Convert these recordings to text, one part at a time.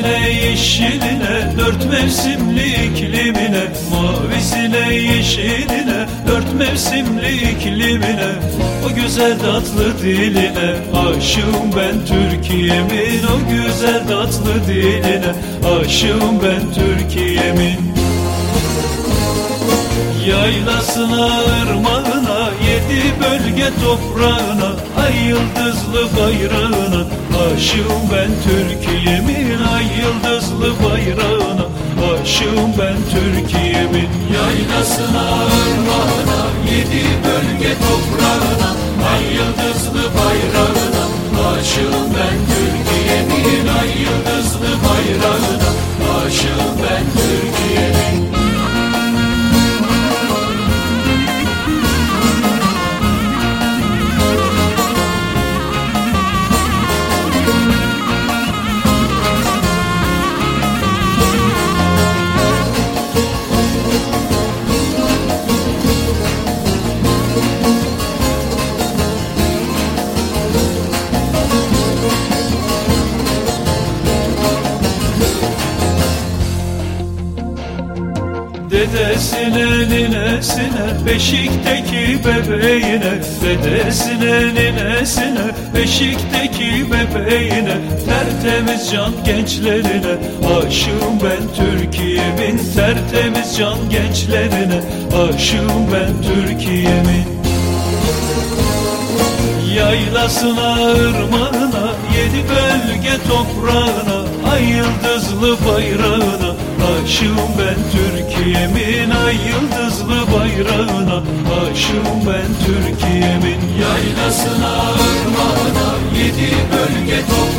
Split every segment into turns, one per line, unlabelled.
mavisine yeşiline dört mevsimli iklimine. Mavisine yeşiline dört mevsimli iklimine. O güzel tatlı diline aşığım ben Türkiye'min. O güzel tatlı diline aşığım ben Türkiye'min. Yaylasına ırmağına yedi bölge toprağına ay yıldızlı bayrağına. Aşığım ben Türkiye'min. Aşığım ben Türkiye'min
Yaylasına, ırmağına, yedi bölge toprağına Ay yıldızlı bayrağına. Aşığım ben Türkiye'min ay yıldızlı bayrağına. Aşığım ben
Dedesine ninesine beşikteki bebeğine Dedesine ninesine beşikteki bebeğine Tertemiz can gençlerine Aşığım ben Türkiye'min Tertemiz can gençlerine Aşığım ben Türkiye'min. Yaylasına, ırmağına, yedi bölge toprağına yıldızlı bayrağına. Aşığım ben Türkiye'min ay yıldızlı bayrağına. Aşığım ben Türkiye'min
Yaylasına, ırmağına, yedi bölge toprağına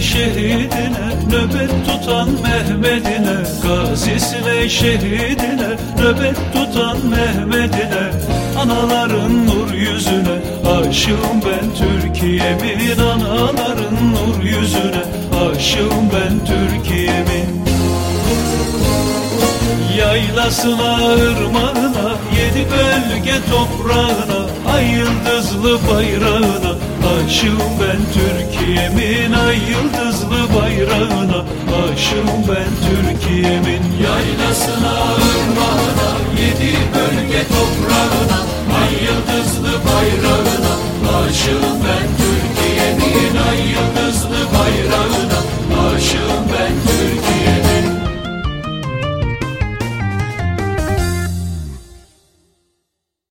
Şehidine nöbet tutan Mehmet'ine. Gazisine şehidine nöbet tutan Mehmet'ine. Anaların nur yüzüne aşığım ben Türkiye'min Anaların nur yüzüne. Aşığım ben Türkiye'min Yaylasına, ırmağına, yedi bölge toprağına Ay yıldızlı bayrağına. Aşığım ben Türkiye'min ay yıldızlı bayrağına. Aşığım ben Türkiye'min
Yaylasına, ırmağına, yedi bölge